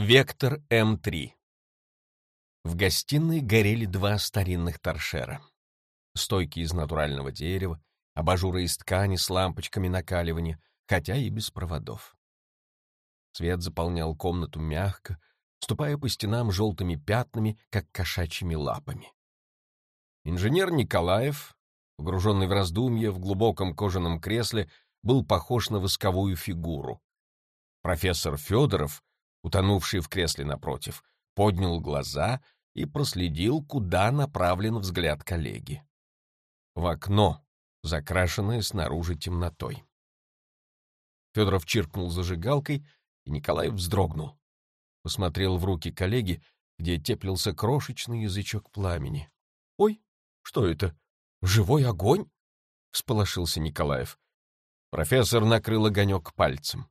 Вектор М3 В гостиной горели два старинных торшера. Стойки из натурального дерева, абажуры из ткани с лампочками накаливания, хотя и без проводов. Свет заполнял комнату мягко, ступая по стенам желтыми пятнами, как кошачьими лапами. Инженер Николаев, погруженный в раздумье в глубоком кожаном кресле, был похож на восковую фигуру. Профессор Федоров утонувший в кресле напротив, поднял глаза и проследил, куда направлен взгляд коллеги. В окно, закрашенное снаружи темнотой. Федоров чиркнул зажигалкой, и Николай вздрогнул. Посмотрел в руки коллеги, где теплился крошечный язычок пламени. — Ой, что это? Живой огонь? — всполошился Николаев. Профессор накрыл огонек пальцем.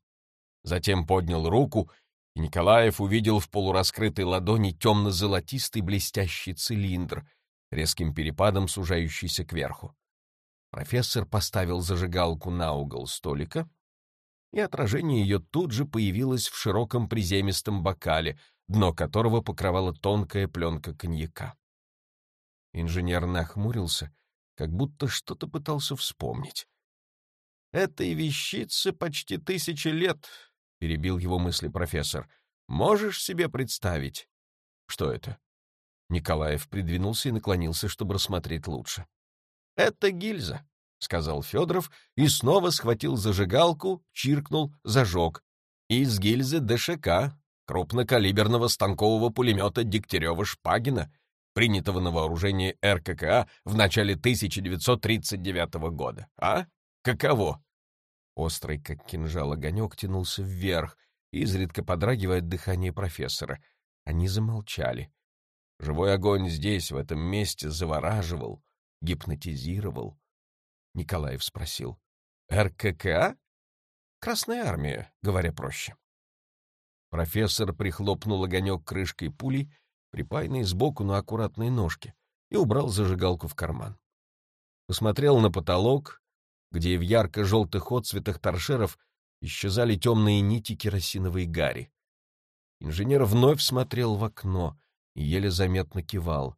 Затем поднял руку и Николаев увидел в полураскрытой ладони темно-золотистый блестящий цилиндр, резким перепадом сужающийся кверху. Профессор поставил зажигалку на угол столика, и отражение ее тут же появилось в широком приземистом бокале, дно которого покрывала тонкая пленка коньяка. Инженер нахмурился, как будто что-то пытался вспомнить. «Этой вещице почти тысячи лет», — перебил его мысли профессор. «Можешь себе представить?» «Что это?» Николаев придвинулся и наклонился, чтобы рассмотреть лучше. «Это гильза», — сказал Федоров и снова схватил зажигалку, чиркнул, зажег. «Из гильзы ДШК, крупнокалиберного станкового пулемета Дегтярева-Шпагина, принятого на вооружение РККА в начале 1939 года. А? Каково?» Острый, как кинжал, огонек тянулся вверх, изредка подрагивая от дыхания профессора. Они замолчали. Живой огонь здесь, в этом месте, завораживал, гипнотизировал. Николаев спросил. «РККА?» «Красная армия», говоря проще. Профессор прихлопнул огонек крышкой пули, припаянной сбоку на аккуратной ножке, и убрал зажигалку в карман. Посмотрел на потолок, где в ярко-желтых отцветах торшеров исчезали темные нити керосиновой гари. Инженер вновь смотрел в окно и еле заметно кивал.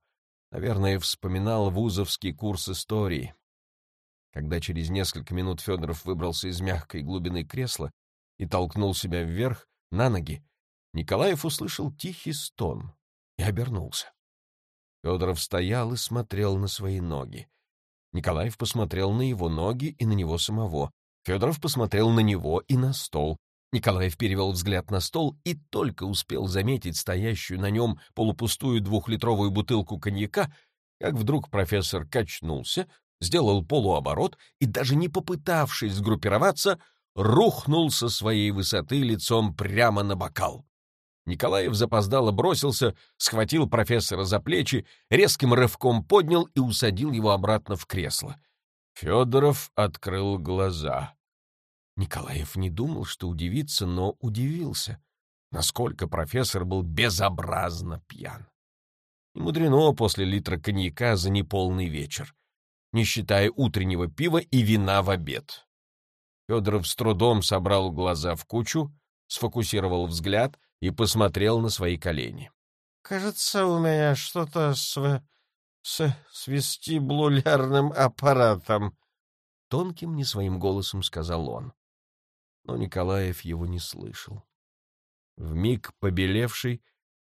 Наверное, вспоминал вузовский курс истории. Когда через несколько минут Федоров выбрался из мягкой глубины кресла и толкнул себя вверх, на ноги, Николаев услышал тихий стон и обернулся. Федоров стоял и смотрел на свои ноги. Николаев посмотрел на его ноги и на него самого. Федоров посмотрел на него и на стол. Николаев перевел взгляд на стол и только успел заметить стоящую на нем полупустую двухлитровую бутылку коньяка, как вдруг профессор качнулся, сделал полуоборот и, даже не попытавшись сгруппироваться, рухнул со своей высоты лицом прямо на бокал. Николаев запоздало бросился, схватил профессора за плечи, резким рывком поднял и усадил его обратно в кресло. Федоров открыл глаза. Николаев не думал, что удивится, но удивился, насколько профессор был безобразно пьян. Не мудрено после литра коньяка за неполный вечер, не считая утреннего пива и вина в обед. Федоров с трудом собрал глаза в кучу, сфокусировал взгляд — и посмотрел на свои колени. — Кажется, у меня что-то с... с... с вестибулярным аппаратом, — тонким не своим голосом сказал он. Но Николаев его не слышал. В миг побелевший,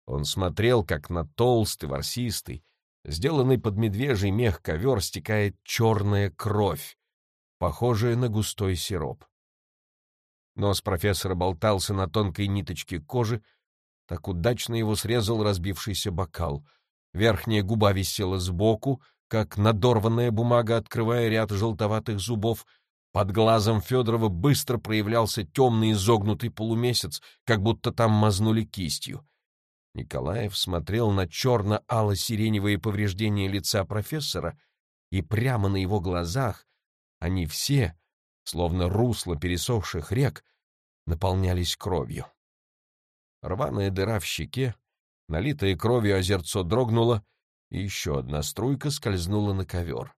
он смотрел, как на толстый, ворсистый, сделанный под медвежий мех ковер стекает черная кровь, похожая на густой сироп. Нос профессора болтался на тонкой ниточке кожи, так удачно его срезал разбившийся бокал. Верхняя губа висела сбоку, как надорванная бумага, открывая ряд желтоватых зубов. Под глазом Федорова быстро проявлялся темный изогнутый полумесяц, как будто там мазнули кистью. Николаев смотрел на черно-ало-сиреневые повреждения лица профессора, и прямо на его глазах они все — словно русло пересохших рек, наполнялись кровью. Рваная дыра в щеке, налитая кровью озерцо дрогнуло, и еще одна струйка скользнула на ковер.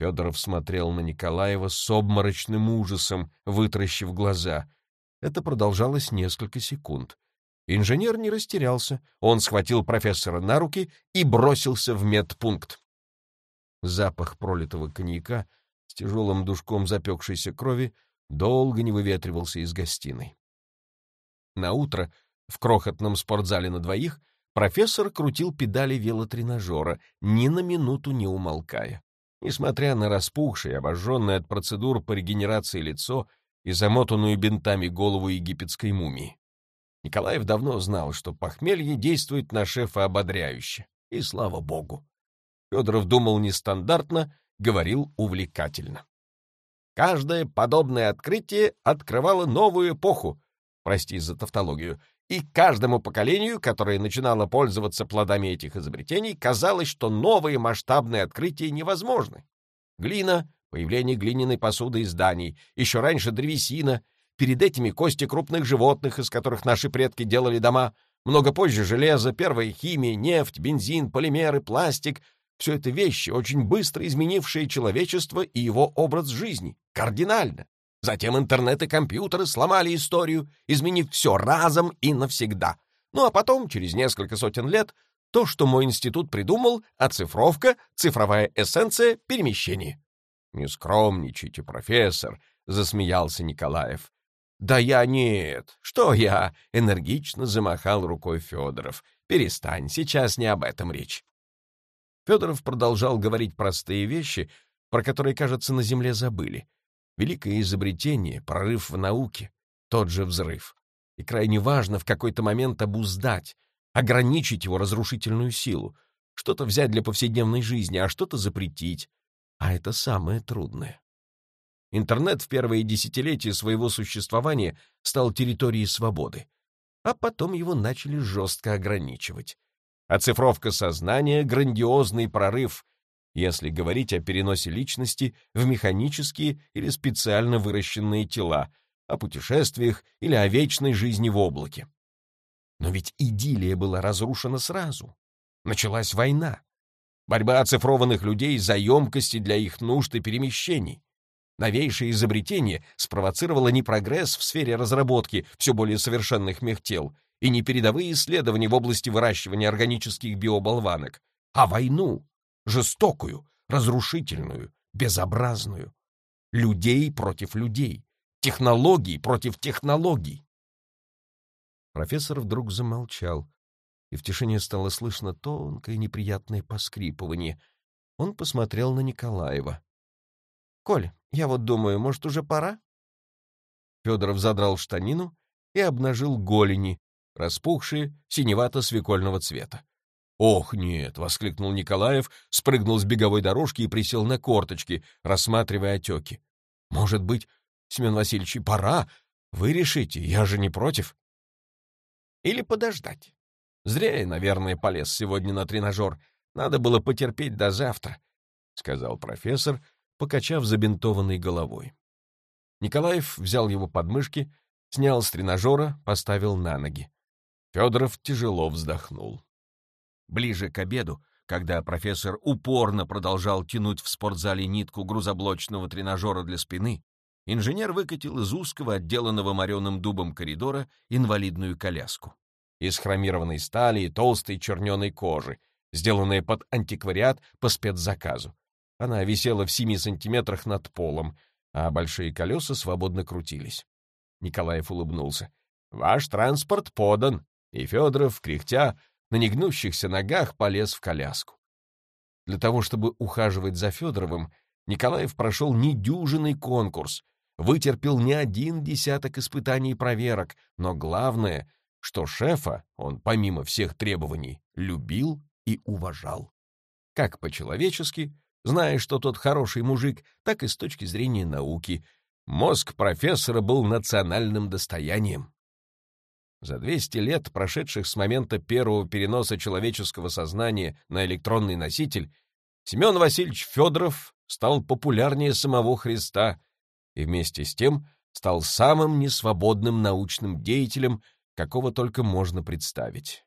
Федоров смотрел на Николаева с обморочным ужасом, вытращив глаза. Это продолжалось несколько секунд. Инженер не растерялся. Он схватил профессора на руки и бросился в медпункт. Запах пролитого коньяка с тяжелым душком запекшейся крови долго не выветривался из гостиной. На утро в крохотном спортзале на двоих профессор крутил педали велотренажера, ни на минуту не умолкая. Несмотря на распухшее, обожженное от процедур по регенерации лицо и замотанную бинтами голову египетской мумии. Николаев давно знал, что похмелье действует на шефа ободряюще, и слава богу. Федоров думал нестандартно, говорил увлекательно. Каждое подобное открытие открывало новую эпоху, прости за тавтологию, и каждому поколению, которое начинало пользоваться плодами этих изобретений, казалось, что новые масштабные открытия невозможны. Глина, появление глиняной посуды и зданий, еще раньше древесина, перед этими кости крупных животных, из которых наши предки делали дома, много позже железо, первая химия, нефть, бензин, полимеры, пластик — все это вещи, очень быстро изменившие человечество и его образ жизни. Кардинально. Затем интернет и компьютеры сломали историю, изменив все разом и навсегда. Ну а потом, через несколько сотен лет, то, что мой институт придумал, оцифровка, цифровая эссенция, перемещение. «Не скромничайте, профессор», — засмеялся Николаев. «Да я нет. Что я?» — энергично замахал рукой Федоров. «Перестань, сейчас не об этом речь». Федоров продолжал говорить простые вещи, про которые, кажется, на Земле забыли. Великое изобретение, прорыв в науке, тот же взрыв. И крайне важно в какой-то момент обуздать, ограничить его разрушительную силу, что-то взять для повседневной жизни, а что-то запретить. А это самое трудное. Интернет в первые десятилетия своего существования стал территорией свободы, а потом его начали жестко ограничивать. Оцифровка сознания — грандиозный прорыв — если говорить о переносе личности в механические или специально выращенные тела, о путешествиях или о вечной жизни в облаке. Но ведь идиллия была разрушена сразу. Началась война. Борьба оцифрованных людей за емкости для их нужд и перемещений. Новейшее изобретение спровоцировало не прогресс в сфере разработки все более совершенных мехтел и не передовые исследования в области выращивания органических биоболванок, а войну, жестокую, разрушительную, безобразную. Людей против людей, технологий против технологий. Профессор вдруг замолчал, и в тишине стало слышно тонкое неприятное поскрипывание. Он посмотрел на Николаева. — Коль, я вот думаю, может, уже пора? Федоров задрал штанину и обнажил голени, распухшие, синевато-свекольного цвета. «Ох, нет!» — воскликнул Николаев, спрыгнул с беговой дорожки и присел на корточки, рассматривая отеки. «Может быть, Семен Васильевич, пора? Вы решите, я же не против». «Или подождать. Зря я, наверное, полез сегодня на тренажер. Надо было потерпеть до завтра», — сказал профессор, покачав забинтованной головой. Николаев взял его подмышки, снял с тренажера, поставил на ноги. Федоров тяжело вздохнул. Ближе к обеду, когда профессор упорно продолжал тянуть в спортзале нитку грузоблочного тренажера для спины, инженер выкатил из узкого, отделанного мореным дубом коридора инвалидную коляску. Из хромированной стали и толстой черненой кожи, сделанная под антиквариат по спецзаказу. Она висела в семи сантиметрах над полом, а большие колеса свободно крутились. Николаев улыбнулся. «Ваш транспорт подан!» И Федоров, кряхтя, на негнущихся ногах полез в коляску. Для того, чтобы ухаживать за Федоровым, Николаев прошел недюжинный конкурс, вытерпел не один десяток испытаний и проверок, но главное, что шефа он, помимо всех требований, любил и уважал. Как по-человечески, зная, что тот хороший мужик, так и с точки зрения науки. Мозг профессора был национальным достоянием. За 200 лет, прошедших с момента первого переноса человеческого сознания на электронный носитель, Семен Васильевич Федоров стал популярнее самого Христа и вместе с тем стал самым несвободным научным деятелем, какого только можно представить.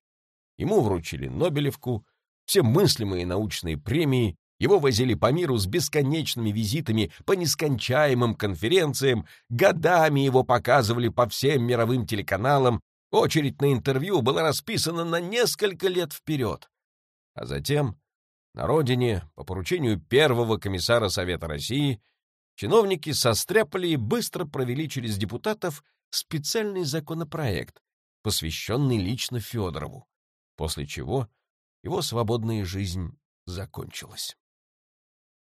Ему вручили Нобелевку, все мыслимые научные премии, его возили по миру с бесконечными визитами по нескончаемым конференциям, годами его показывали по всем мировым телеканалам, Очередь на интервью была расписана на несколько лет вперед. А затем на родине, по поручению первого комиссара Совета России, чиновники состряпали и быстро провели через депутатов специальный законопроект, посвященный лично Федорову, после чего его свободная жизнь закончилась.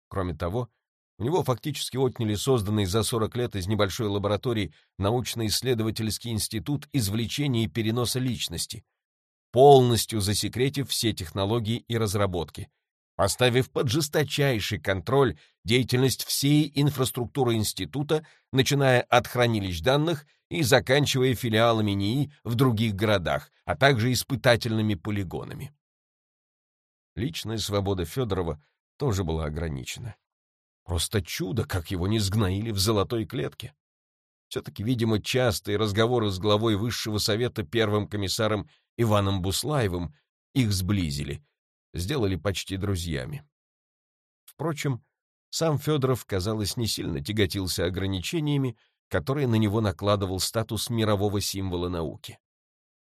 Кроме того, у него фактически отняли созданный за 40 лет из небольшой лаборатории научно-исследовательский институт извлечения и переноса личности, полностью засекретив все технологии и разработки, поставив под жесточайший контроль деятельность всей инфраструктуры института, начиная от хранилищ данных и заканчивая филиалами НИИ в других городах, а также испытательными полигонами. Личная свобода Федорова тоже была ограничена. Просто чудо, как его не сгноили в золотой клетке. Все-таки, видимо, частые разговоры с главой Высшего Совета первым комиссаром Иваном Буслаевым их сблизили, сделали почти друзьями. Впрочем, сам Федоров, казалось, не сильно тяготился ограничениями, которые на него накладывал статус мирового символа науки.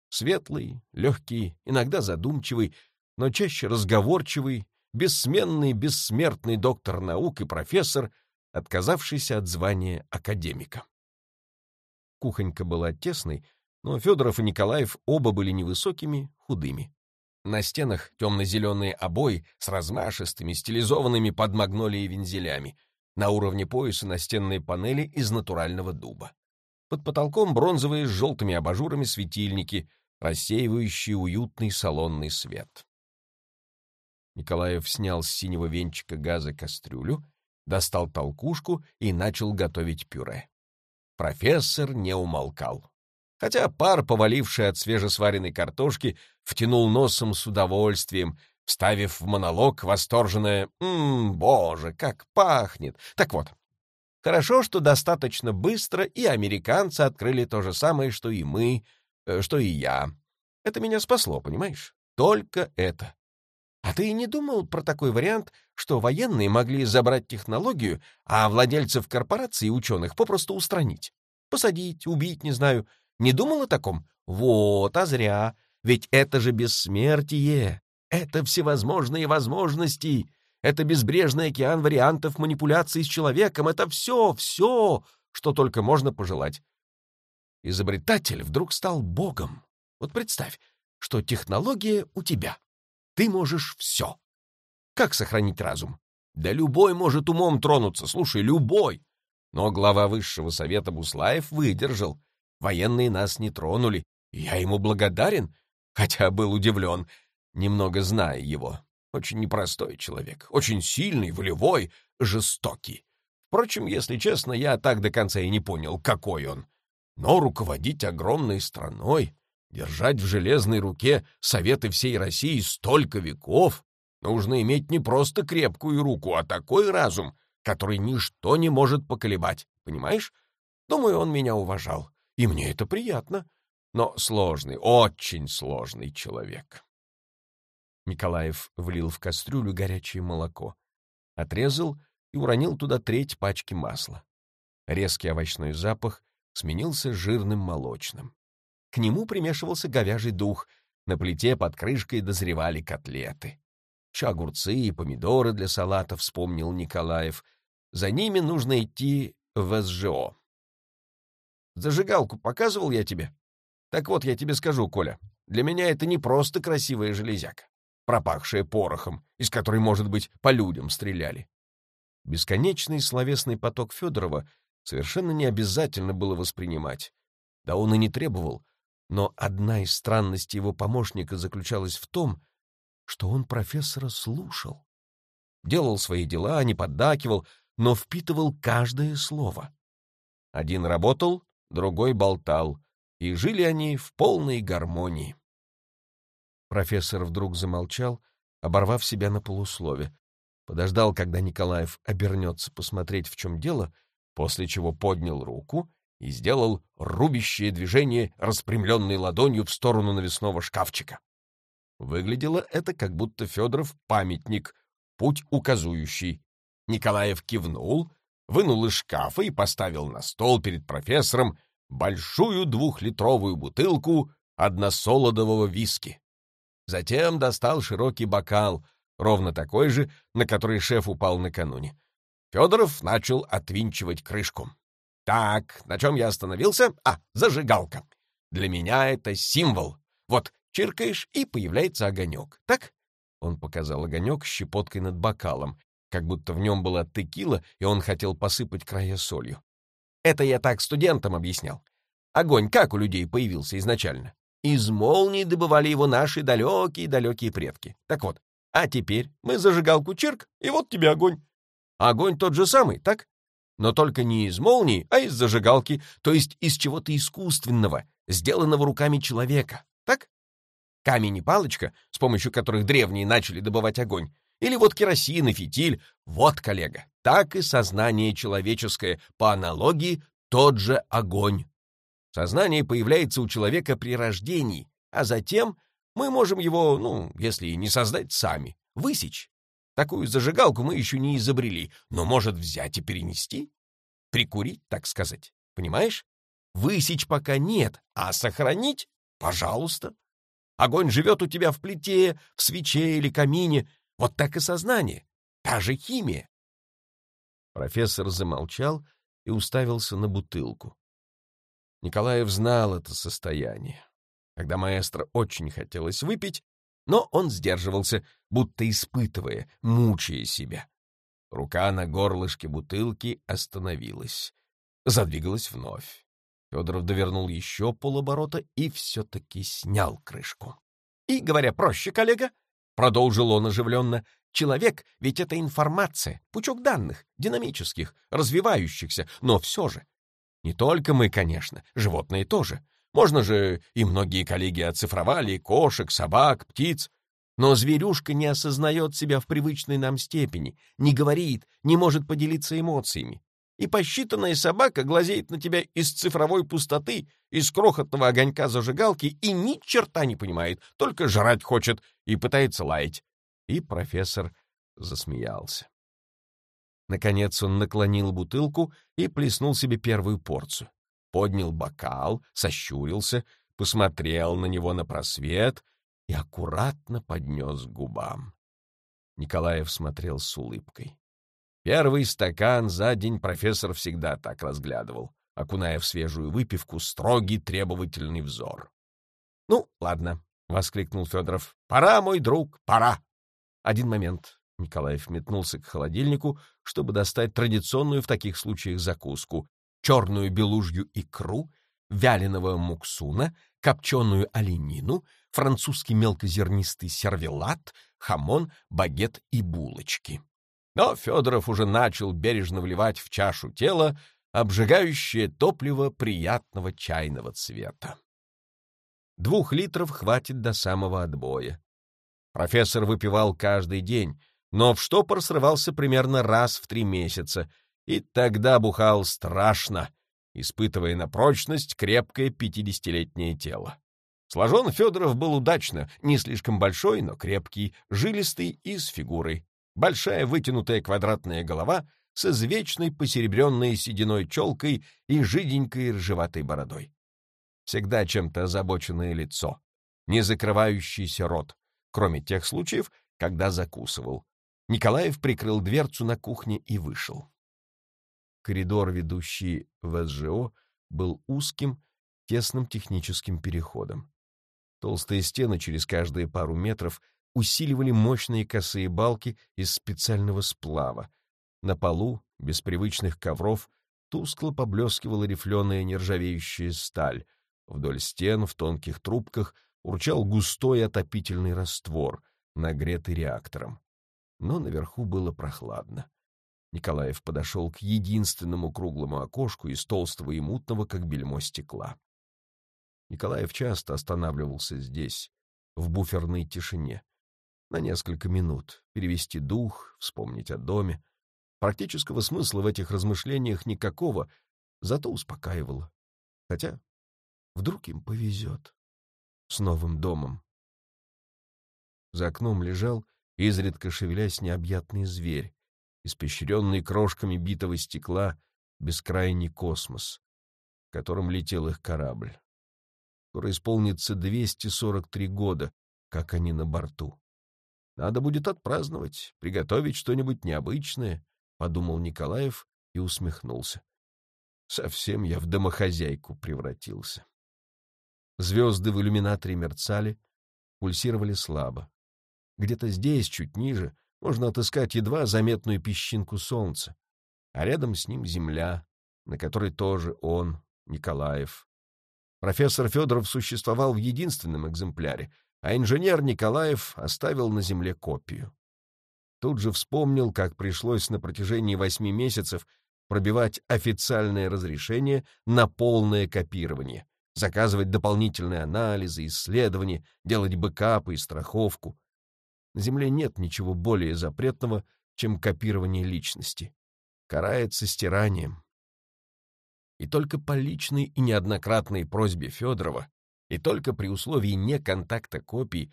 Светлый, легкий, иногда задумчивый, но чаще разговорчивый, бессменный, бессмертный доктор наук и профессор, отказавшийся от звания академика. Кухонька была тесной, но Федоров и Николаев оба были невысокими, худыми. На стенах темно-зеленые обои с размашистыми, стилизованными под магнолии вензелями. На уровне пояса настенные панели из натурального дуба. Под потолком бронзовые с желтыми абажурами светильники, рассеивающие уютный салонный свет. Николаев снял с синего венчика газа кастрюлю, достал толкушку и начал готовить пюре. Профессор не умолкал хотя пар, поваливший от свежесваренной картошки, втянул носом с удовольствием, вставив в монолог восторженное «Ммм, боже, как пахнет!» Так вот, хорошо, что достаточно быстро и американцы открыли то же самое, что и мы, э, что и я. Это меня спасло, понимаешь? Только это. А ты не думал про такой вариант, что военные могли забрать технологию, а владельцев корпораций и ученых попросту устранить? Посадить, убить, не знаю, не думал о таком? Вот, а зря. Ведь это же бессмертие. Это всевозможные возможности. Это безбрежный океан вариантов манипуляции с человеком. Это все, все, что только можно пожелать. Изобретатель вдруг стал богом. Вот представь, что технология у тебя. Ты можешь все. Как сохранить разум? Да любой может умом тронуться, слушай, любой. Но глава высшего совета Буслаев выдержал — Военные нас не тронули, я ему благодарен, хотя был удивлен, немного зная его. Очень непростой человек, очень сильный, волевой, жестокий. Впрочем, если честно, я так до конца и не понял, какой он. Но руководить огромной страной, держать в железной руке советы всей России столько веков, нужно иметь не просто крепкую руку, а такой разум, который ничто не может поколебать, понимаешь? Думаю, он меня уважал и мне это приятно. Но сложный, очень сложный человек. Николаев влил в кастрюлю горячее молоко, отрезал и уронил туда треть пачки масла. Резкий овощной запах сменился жирным молочным. К нему примешивался говяжий дух, на плите под крышкой дозревали котлеты. Еще огурцы и помидоры для салата вспомнил Николаев. За ними нужно идти в СЖО. Зажигалку показывал я тебе? Так вот, я тебе скажу, Коля, для меня это не просто красивая железяка, пропахшая порохом, из которой, может быть, по людям стреляли. Бесконечный словесный поток Федорова совершенно не обязательно было воспринимать. Да он и не требовал. Но одна из странностей его помощника заключалась в том, что он профессора слушал. Делал свои дела, не поддакивал, но впитывал каждое слово. Один работал, другой болтал, и жили они в полной гармонии. Профессор вдруг замолчал, оборвав себя на полуслове, подождал, когда Николаев обернется посмотреть, в чем дело, после чего поднял руку и сделал рубящее движение, распрямленной ладонью в сторону навесного шкафчика. Выглядело это, как будто Федоров памятник, путь указующий. Николаев кивнул, вынул из шкафа и поставил на стол перед профессором большую двухлитровую бутылку односолодового виски. Затем достал широкий бокал, ровно такой же, на который шеф упал накануне. Федоров начал отвинчивать крышку. Так, на чем я остановился? А, зажигалка. Для меня это символ. Вот, чиркаешь, и появляется огонек. Так? Он показал огонек щепоткой над бокалом, как будто в нем была текила, и он хотел посыпать края солью. Это я так студентам объяснял. Огонь как у людей появился изначально? Из молнии добывали его наши далекие-далекие предки. Так вот, а теперь мы зажигалку чирк, и вот тебе огонь. Огонь тот же самый, так? Но только не из молнии, а из зажигалки, то есть из чего-то искусственного, сделанного руками человека, так? Камень и палочка, с помощью которых древние начали добывать огонь, или вот керосин и фитиль, вот, коллега, так и сознание человеческое, по аналогии, тот же огонь. Сознание появляется у человека при рождении, а затем мы можем его, ну, если не создать сами, высечь. Такую зажигалку мы еще не изобрели, но может взять и перенести. Прикурить, так сказать. Понимаешь? Высечь пока нет, а сохранить — пожалуйста. Огонь живет у тебя в плите, в свече или камине. Вот так и сознание. Та же химия. Профессор замолчал и уставился на бутылку. Николаев знал это состояние. Когда маэстро очень хотелось выпить, но он сдерживался, будто испытывая, мучая себя. Рука на горлышке бутылки остановилась. Задвигалась вновь. Федоров довернул еще полоборота и все-таки снял крышку. И, говоря проще, коллега, продолжил он оживленно, человек ведь это информация, пучок данных, динамических, развивающихся, но все же. Не только мы, конечно, животные тоже. Можно же, и многие коллеги оцифровали кошек, собак, птиц. Но зверюшка не осознает себя в привычной нам степени, не говорит, не может поделиться эмоциями. И посчитанная собака глазеет на тебя из цифровой пустоты, из крохотного огонька зажигалки и ни черта не понимает, только жрать хочет и пытается лаять. И профессор засмеялся. Наконец он наклонил бутылку и плеснул себе первую порцию поднял бокал, сощурился, посмотрел на него на просвет и аккуратно поднес к губам. Николаев смотрел с улыбкой. Первый стакан за день профессор всегда так разглядывал, окуная в свежую выпивку строгий требовательный взор. — Ну, ладно, — воскликнул Федоров. — Пора, мой друг, пора. Один момент. Николаев метнулся к холодильнику, чтобы достать традиционную в таких случаях закуску черную белужью икру, вяленого муксуна, копченую оленину, французский мелкозернистый сервелат, хамон, багет и булочки. Но Федоров уже начал бережно вливать в чашу тела обжигающее топливо приятного чайного цвета. Двух литров хватит до самого отбоя. Профессор выпивал каждый день, но в штопор срывался примерно раз в три месяца — и тогда бухал страшно, испытывая на прочность крепкое пятидесятилетнее тело. Сложен Федоров был удачно, не слишком большой, но крепкий, жилистый и с фигурой. Большая вытянутая квадратная голова с извечной посеребренной сединой челкой и жиденькой ржеватой бородой. Всегда чем-то озабоченное лицо, не закрывающийся рот, кроме тех случаев, когда закусывал. Николаев прикрыл дверцу на кухне и вышел. Коридор, ведущий в СЖО, был узким, тесным техническим переходом. Толстые стены через каждые пару метров усиливали мощные косые балки из специального сплава. На полу, без привычных ковров, тускло поблескивала рифленая нержавеющая сталь. Вдоль стен в тонких трубках урчал густой отопительный раствор, нагретый реактором. Но наверху было прохладно. Николаев подошел к единственному круглому окошку из толстого и мутного, как бельмо стекла. Николаев часто останавливался здесь, в буферной тишине, на несколько минут, перевести дух, вспомнить о доме. Практического смысла в этих размышлениях никакого, зато успокаивало. Хотя вдруг им повезет с новым домом. За окном лежал, изредка шевелясь, необъятный зверь, испещренный крошками битого стекла, бескрайний космос, в котором летел их корабль. Скоро исполнится 243 года, как они на борту. Надо будет отпраздновать, приготовить что-нибудь необычное, — подумал Николаев и усмехнулся. Совсем я в домохозяйку превратился. Звезды в иллюминаторе мерцали, пульсировали слабо. Где-то здесь, чуть ниже, можно отыскать едва заметную песчинку солнца, а рядом с ним земля, на которой тоже он, Николаев. Профессор Федоров существовал в единственном экземпляре, а инженер Николаев оставил на земле копию. Тут же вспомнил, как пришлось на протяжении восьми месяцев пробивать официальное разрешение на полное копирование, заказывать дополнительные анализы, исследования, делать бэкапы и страховку. На Земле нет ничего более запретного, чем копирование личности. Карается стиранием. И только по личной и неоднократной просьбе Федорова, и только при условии неконтакта копий,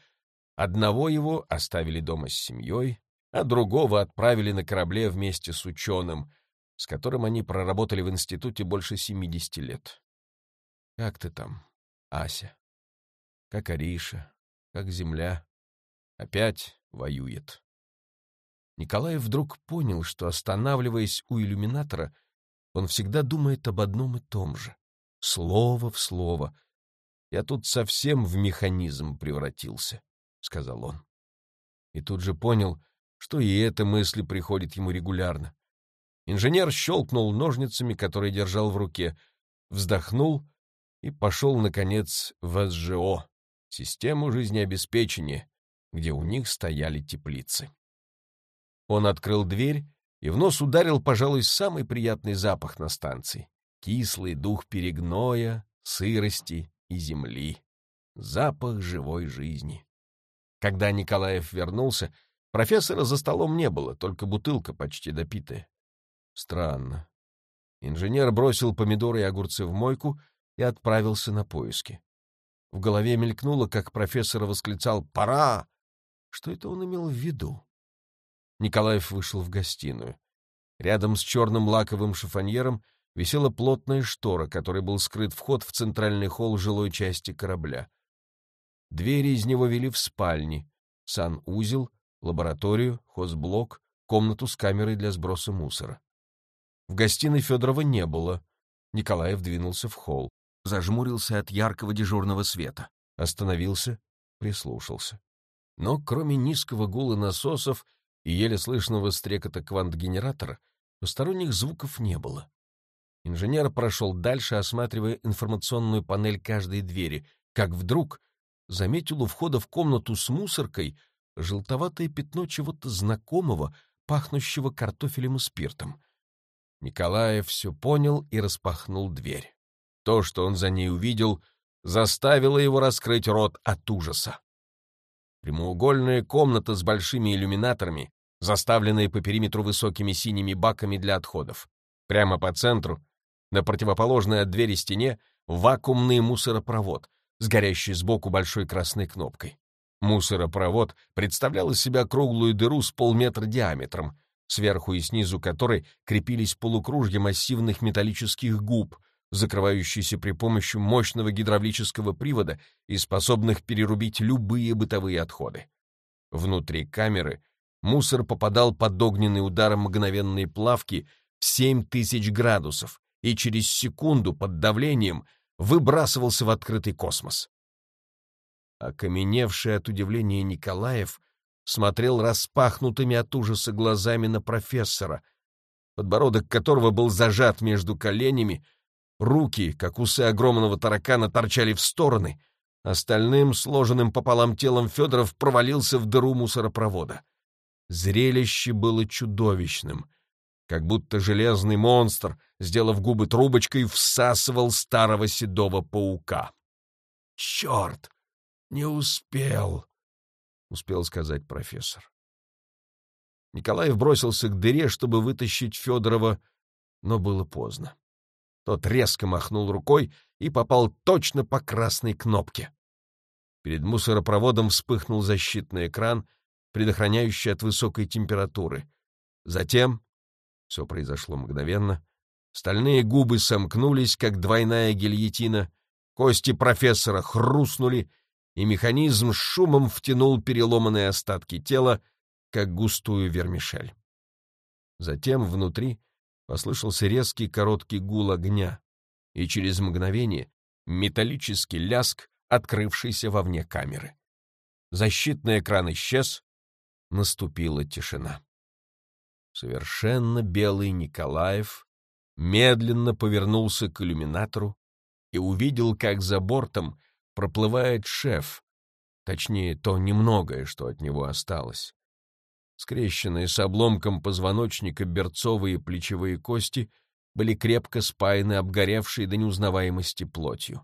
одного его оставили дома с семьей, а другого отправили на корабле вместе с ученым, с которым они проработали в институте больше 70 лет. Как ты там, Ася? Как Ариша? Как земля? Опять воюет. Николай вдруг понял, что, останавливаясь у иллюминатора, он всегда думает об одном и том же. Слово в слово. «Я тут совсем в механизм превратился», — сказал он. И тут же понял, что и эта мысль приходит ему регулярно. Инженер щелкнул ножницами, которые держал в руке, вздохнул и пошел, наконец, в СЖО, систему жизнеобеспечения, где у них стояли теплицы. Он открыл дверь, и в нос ударил, пожалуй, самый приятный запах на станции — кислый дух перегноя, сырости и земли. Запах живой жизни. Когда Николаев вернулся, профессора за столом не было, только бутылка почти допитая. Странно. Инженер бросил помидоры и огурцы в мойку и отправился на поиски. В голове мелькнуло, как профессор восклицал «Пора!». Что это он имел в виду? Николаев вышел в гостиную. Рядом с черным лаковым шифоньером висела плотная штора, которой был скрыт вход в центральный холл жилой части корабля. Двери из него вели в спальни, санузел, лабораторию, хозблок, комнату с камерой для сброса мусора. В гостиной Федорова не было. Николаев двинулся в холл, зажмурился от яркого дежурного света, остановился, прислушался. Но кроме низкого гула насосов и еле слышного стрекота квант-генератора, посторонних звуков не было. Инженер прошел дальше, осматривая информационную панель каждой двери, как вдруг заметил у входа в комнату с мусоркой желтоватое пятно чего-то знакомого, пахнущего картофелем и спиртом. Николаев все понял и распахнул дверь. То, что он за ней увидел, заставило его раскрыть рот от ужаса. Прямоугольная комната с большими иллюминаторами, заставленная по периметру высокими синими баками для отходов. Прямо по центру, на противоположной от двери стене, вакуумный мусоропровод с горящей сбоку большой красной кнопкой. Мусоропровод представлял из себя круглую дыру с полметра диаметром, сверху и снизу которой крепились полукружья массивных металлических губ, закрывающиеся при помощи мощного гидравлического привода и способных перерубить любые бытовые отходы. Внутри камеры мусор попадал под огненный удар мгновенной плавки в 7000 градусов и через секунду под давлением выбрасывался в открытый космос. Окаменевший от удивления Николаев смотрел распахнутыми от ужаса глазами на профессора, подбородок которого был зажат между коленями, руки, как усы огромного таракана, торчали в стороны, остальным, сложенным пополам телом Федоров, провалился в дыру мусоропровода. Зрелище было чудовищным, как будто железный монстр, сделав губы трубочкой, всасывал старого седого паука. «Черт! Не успел!» успел сказать профессор. Николаев бросился к дыре, чтобы вытащить Федорова, но было поздно. Тот резко махнул рукой и попал точно по красной кнопке. Перед мусоропроводом вспыхнул защитный экран, предохраняющий от высокой температуры. Затем, все произошло мгновенно, стальные губы сомкнулись, как двойная гильотина, Кости профессора хрустнули, и механизм шумом втянул переломанные остатки тела, как густую вермишель. Затем внутри послышался резкий короткий гул огня, и через мгновение металлический ляск, открывшийся вовне камеры. Защитный экран исчез, наступила тишина. Совершенно белый Николаев медленно повернулся к иллюминатору и увидел, как за бортом проплывает шеф, точнее, то немногое, что от него осталось. Скрещенные с обломком позвоночника берцовые плечевые кости были крепко спаяны обгоревшей до неузнаваемости плотью.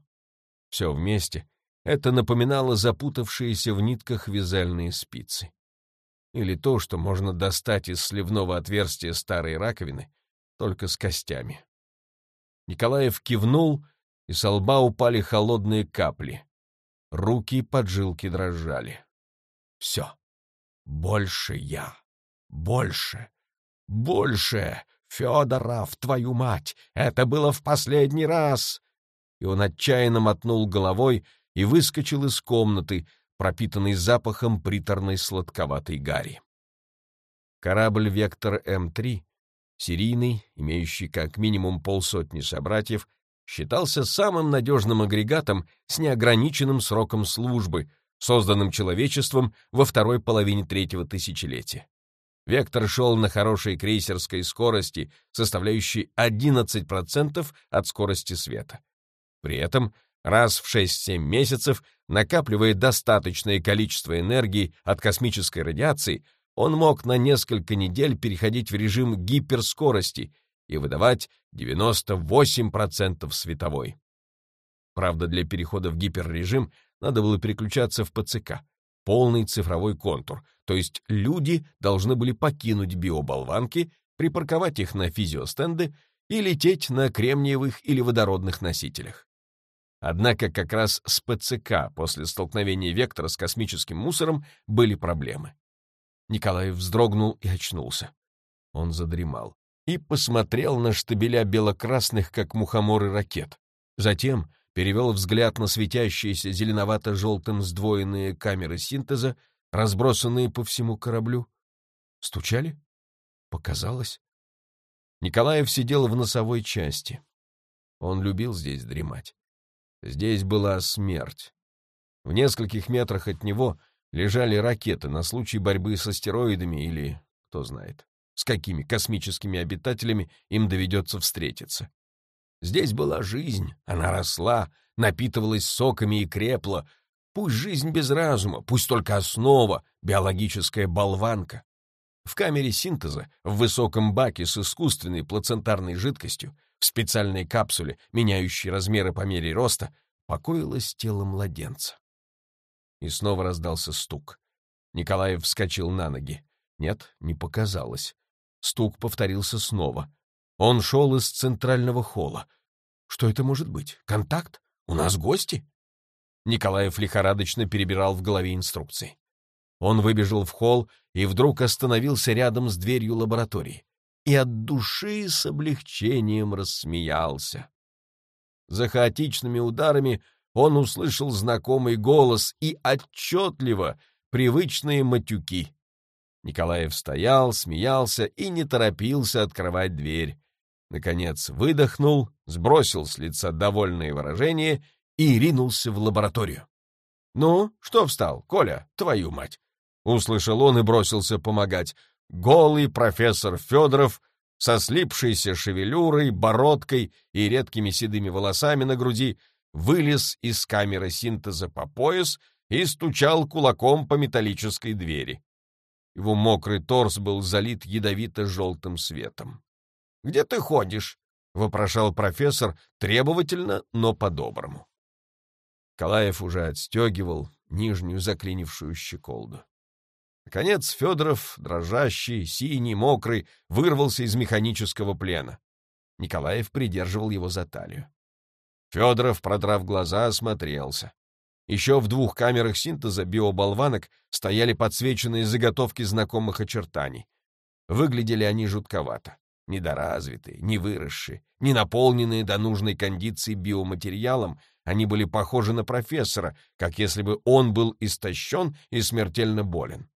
Все вместе это напоминало запутавшиеся в нитках вязальные спицы. Или то, что можно достать из сливного отверстия старой раковины, только с костями. Николаев кивнул, и со лба упали холодные капли. Руки и поджилки дрожали. Все. Больше я. Больше. Больше. Федоров, твою мать! Это было в последний раз! И он отчаянно мотнул головой и выскочил из комнаты, пропитанный запахом приторной сладковатой гари. Корабль «Вектор М3», серийный, имеющий как минимум полсотни собратьев, считался самым надежным агрегатом с неограниченным сроком службы, созданным человечеством во второй половине третьего тысячелетия. Вектор шел на хорошей крейсерской скорости, составляющей 11% от скорости света. При этом раз в 6-7 месяцев, накапливая достаточное количество энергии от космической радиации, он мог на несколько недель переходить в режим гиперскорости и выдавать 98% световой. Правда, для перехода в гиперрежим надо было переключаться в ПЦК, полный цифровой контур, то есть люди должны были покинуть биоболванки, припарковать их на физиостенды и лететь на кремниевых или водородных носителях. Однако как раз с ПЦК после столкновения Вектора с космическим мусором были проблемы. Николай вздрогнул и очнулся. Он задремал и посмотрел на штабеля бело-красных, как мухоморы, ракет. Затем перевел взгляд на светящиеся зеленовато-желтым сдвоенные камеры синтеза, разбросанные по всему кораблю. Стучали? Показалось. Николаев сидел в носовой части. Он любил здесь дремать. Здесь была смерть. В нескольких метрах от него лежали ракеты на случай борьбы с астероидами или, кто знает, с какими космическими обитателями им доведется встретиться. Здесь была жизнь, она росла, напитывалась соками и крепла. Пусть жизнь без разума, пусть только основа, биологическая болванка. В камере синтеза, в высоком баке с искусственной плацентарной жидкостью, в специальной капсуле, меняющей размеры по мере роста, покоилось тело младенца. И снова раздался стук. Николаев вскочил на ноги. Нет, не показалось. Стук повторился снова. Он шел из центрального холла. Что это может быть? Контакт? У нас гости? Николаев лихорадочно перебирал в голове инструкции. Он выбежал в холл и вдруг остановился рядом с дверью лаборатории и от души с облегчением рассмеялся. За хаотичными ударами он услышал знакомый голос и отчетливо привычные матюки. Николаев стоял, смеялся и не торопился открывать дверь. Наконец выдохнул, сбросил с лица довольное выражение и ринулся в лабораторию. «Ну, что встал, Коля, твою мать?» Услышал он и бросился помогать голый профессор Федоров со слипшейся шевелюрой, бородкой и редкими седыми волосами на груди вылез из камеры синтеза по пояс и стучал кулаком по металлической двери. Его мокрый торс был залит ядовито-желтым светом. — Где ты ходишь? — вопрошал профессор требовательно, но по-доброму. Калаев уже отстегивал нижнюю заклинившую щеколду. Наконец Федоров, дрожащий, синий, мокрый, вырвался из механического плена. Николаев придерживал его за талию. Федоров, продрав глаза, осмотрелся. Еще в двух камерах синтеза биоболванок стояли подсвеченные заготовки знакомых очертаний. Выглядели они жутковато. Недоразвитые, не выросшие, не наполненные до нужной кондиции биоматериалом, они были похожи на профессора, как если бы он был истощен и смертельно болен.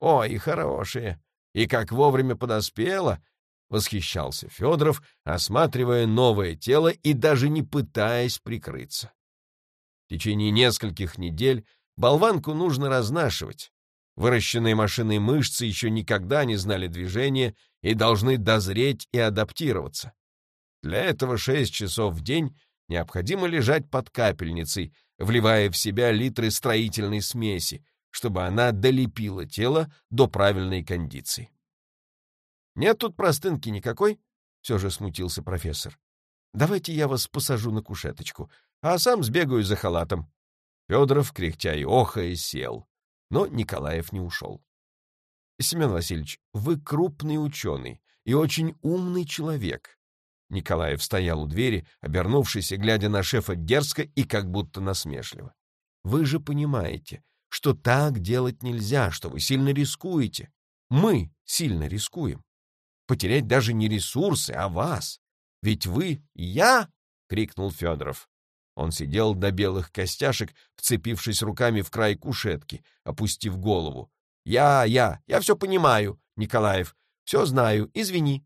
«Ой, хорошие! И как вовремя подоспела!» — восхищался Федоров, осматривая новое тело и даже не пытаясь прикрыться. В течение нескольких недель болванку нужно разнашивать. Выращенные машиной мышцы еще никогда не знали движения и должны дозреть и адаптироваться. Для этого шесть часов в день необходимо лежать под капельницей, вливая в себя литры строительной смеси, чтобы она долепила тело до правильной кондиции. «Нет тут простынки никакой?» — все же смутился профессор. «Давайте я вас посажу на кушеточку, а сам сбегаю за халатом». Федоров, кряхтя и охая, сел, но Николаев не ушел. «Семен Васильевич, вы крупный ученый и очень умный человек. Николаев стоял у двери, обернувшись и глядя на шефа дерзко и как будто насмешливо. «Вы же понимаете, что так делать нельзя, что вы сильно рискуете. Мы сильно рискуем. Потерять даже не ресурсы, а вас. Ведь вы — я!» — крикнул Федоров. Он сидел до белых костяшек, вцепившись руками в край кушетки, опустив голову. «Я, я, я все понимаю, Николаев, все знаю, извини.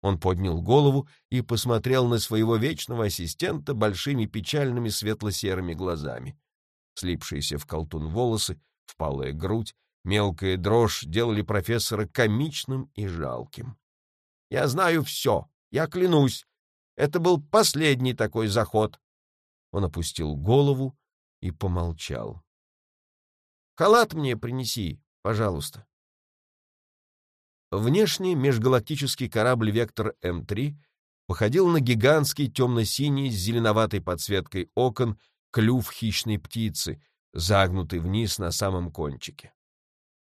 Он поднял голову и посмотрел на своего вечного ассистента большими печальными светло-серыми глазами. Слипшиеся в колтун волосы, впалая грудь, мелкая дрожь делали профессора комичным и жалким. «Я знаю все, я клянусь. Это был последний такой заход». Он опустил голову и помолчал. «Халат мне принеси, пожалуйста». Внешне межгалактический корабль «Вектор М3» походил на гигантский темно-синий с зеленоватой подсветкой окон клюв хищной птицы, загнутый вниз на самом кончике.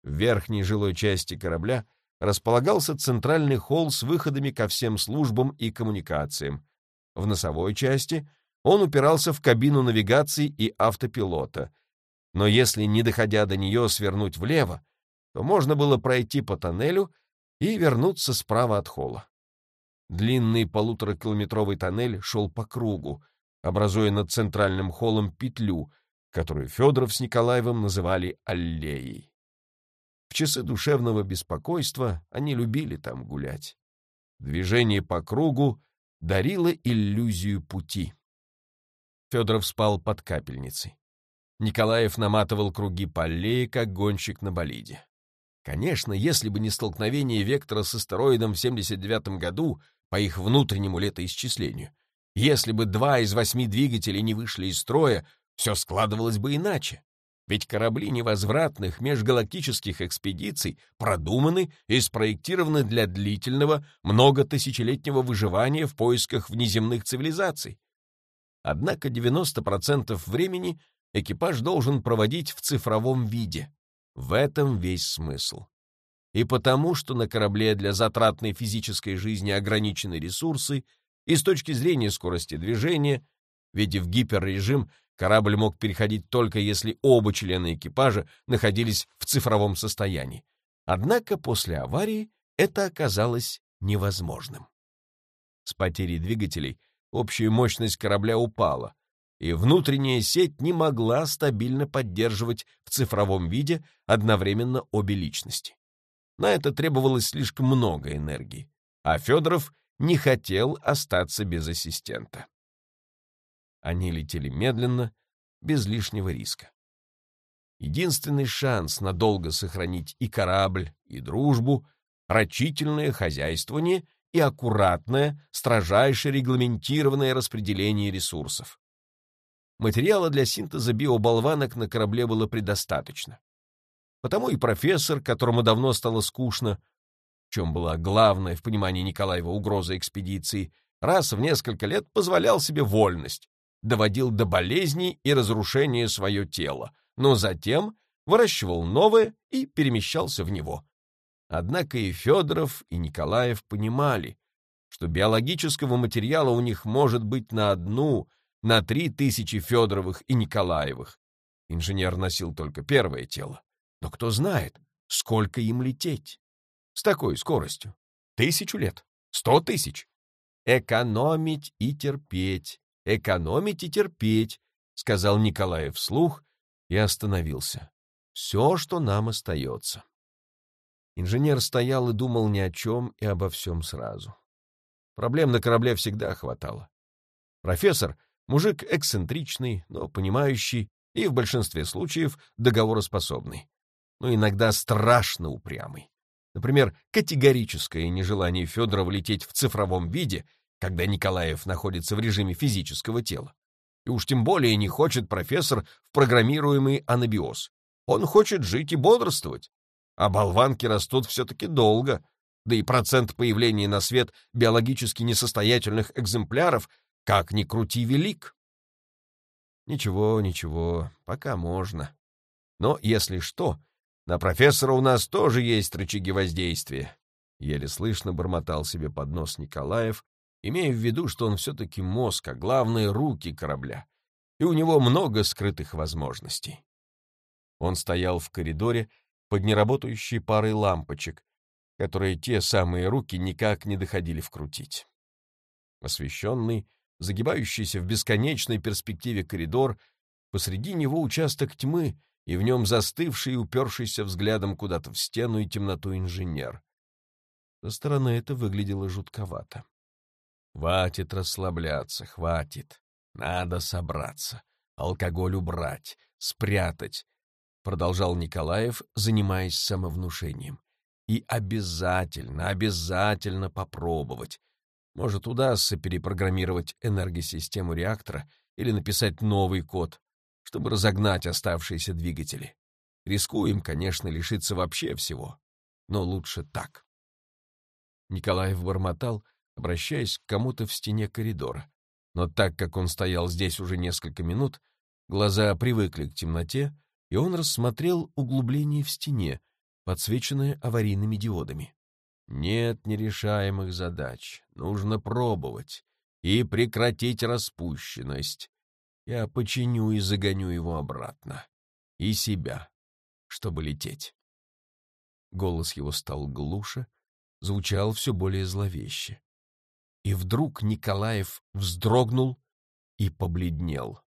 В верхней жилой части корабля располагался центральный холл с выходами ко всем службам и коммуникациям. В носовой части он упирался в кабину навигации и автопилота. Но если, не доходя до нее, свернуть влево, то можно было пройти по тоннелю и вернуться справа от холла. Длинный полуторакилометровый тоннель шел по кругу, образуя над центральным холлом петлю, которую Федоров с Николаевым называли аллеей. В часы душевного беспокойства они любили там гулять. Движение по кругу дарило иллюзию пути. Федоров спал под капельницей. Николаев наматывал круги по аллее, как гонщик на болиде. Конечно, если бы не столкновение Вектора с астероидом в 79 году по их внутреннему летоисчислению, если бы два из восьми двигателей не вышли из строя, все складывалось бы иначе. Ведь корабли невозвратных межгалактических экспедиций продуманы и спроектированы для длительного, многотысячелетнего выживания в поисках внеземных цивилизаций. Однако 90% времени экипаж должен проводить в цифровом виде. В этом весь смысл. И потому, что на корабле для затратной физической жизни ограничены ресурсы, и с точки зрения скорости движения, ведь в гиперрежим корабль мог переходить только если оба члена экипажа находились в цифровом состоянии. Однако после аварии это оказалось невозможным. С потерей двигателей общая мощность корабля упала, и внутренняя сеть не могла стабильно поддерживать в цифровом виде одновременно обе личности. На это требовалось слишком много энергии, а Федоров не хотел остаться без ассистента. Они летели медленно, без лишнего риска. Единственный шанс надолго сохранить и корабль, и дружбу — рачительное хозяйствование и аккуратное, строжайше регламентированное распределение ресурсов. Материала для синтеза биоболванок на корабле было предостаточно. Потому и профессор, которому давно стало скучно, в чем была главная в понимании Николаева угроза экспедиции, раз в несколько лет позволял себе вольность, доводил до болезней и разрушения свое тело, но затем выращивал новое и перемещался в него. Однако и Федоров, и Николаев понимали, что биологического материала у них может быть на одну, на три тысячи Федоровых и Николаевых. Инженер носил только первое тело. Но кто знает, сколько им лететь? С такой скоростью. Тысячу лет? Сто тысяч? Экономить и терпеть. экономить и терпеть, — сказал Николаев вслух и остановился. Все, что нам остается. Инженер стоял и думал ни о чем и обо всем сразу. Проблем на корабле всегда хватало. Профессор — мужик эксцентричный, но понимающий и в большинстве случаев договороспособный, но иногда страшно упрямый. Например, категорическое нежелание Федорова лететь в цифровом виде, когда Николаев находится в режиме физического тела. И уж тем более не хочет профессор в программируемый анабиоз. Он хочет жить и бодрствовать. А болванки растут все-таки долго, да и процент появления на свет биологически несостоятельных экземпляров, как ни крути, велик. Ничего, ничего, пока можно. Но, если что, на профессора у нас тоже есть рычаги воздействия. Еле слышно бормотал себе под нос Николаев, имея в виду, что он все-таки мозг, а главное — руки корабля, и у него много скрытых возможностей. Он стоял в коридоре под неработающей парой лампочек, которые те самые руки никак не доходили вкрутить. Освещенный, загибающийся в бесконечной перспективе коридор, посреди него участок тьмы и в нем застывший и упершийся взглядом куда-то в стену и темноту инженер. Со стороны это выглядело жутковато. Хватит расслабляться, хватит. Надо собраться. Алкоголь убрать, спрятать, продолжал Николаев, занимаясь самовнушением. И обязательно, обязательно попробовать. Может, удастся перепрограммировать энергосистему реактора или написать новый код, чтобы разогнать оставшиеся двигатели. Рискуем, конечно, лишиться вообще всего, но лучше так. Николаев бормотал, обращаясь к кому-то в стене коридора. Но так как он стоял здесь уже несколько минут, глаза привыкли к темноте, и он рассмотрел углубление в стене, подсвеченное аварийными диодами. Нет нерешаемых задач. Нужно пробовать и прекратить распущенность. Я починю и загоню его обратно. И себя, чтобы лететь. Голос его стал глуше, звучал все более зловеще. И вдруг Николаев вздрогнул и побледнел.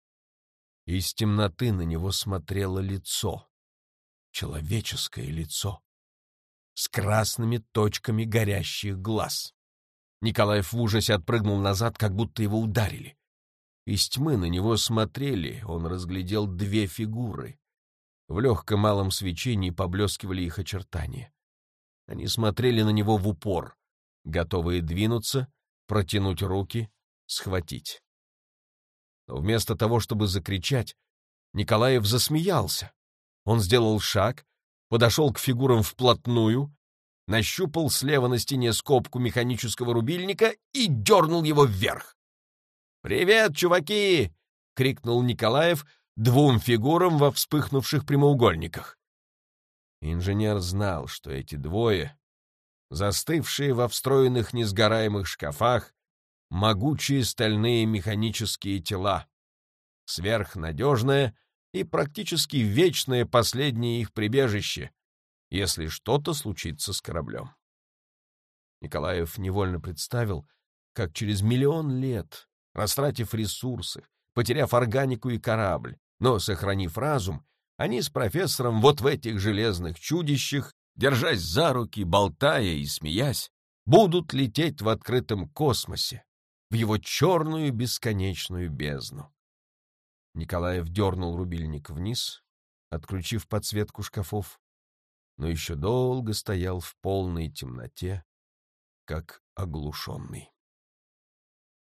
Из темноты на него смотрело лицо. Человеческое лицо с красными точками горящих глаз. Николаев в ужасе отпрыгнул назад, как будто его ударили. Из тьмы на него смотрели, он разглядел две фигуры. В легком малом свечении поблескивали их очертания. Они смотрели на него в упор, готовые двинуться, протянуть руки, схватить. Но вместо того, чтобы закричать, Николаев засмеялся. Он сделал шаг, подошел к фигурам вплотную, нащупал слева на стене скобку механического рубильника и дернул его вверх. «Привет, чуваки!» — крикнул Николаев двум фигурам во вспыхнувших прямоугольниках. Инженер знал, что эти двое, застывшие во встроенных несгораемых шкафах, могучие стальные механические тела, сверхнадежное — и практически вечное последнее их прибежище, если что-то случится с кораблем. Николаев невольно представил, как через миллион лет, растратив ресурсы, потеряв органику и корабль, но сохранив разум, они с профессором вот в этих железных чудищах, держась за руки, болтая и смеясь, будут лететь в открытом космосе, в его черную бесконечную бездну. Николаев дернул рубильник вниз, отключив подсветку шкафов, но еще долго стоял в полной темноте, как оглушенный.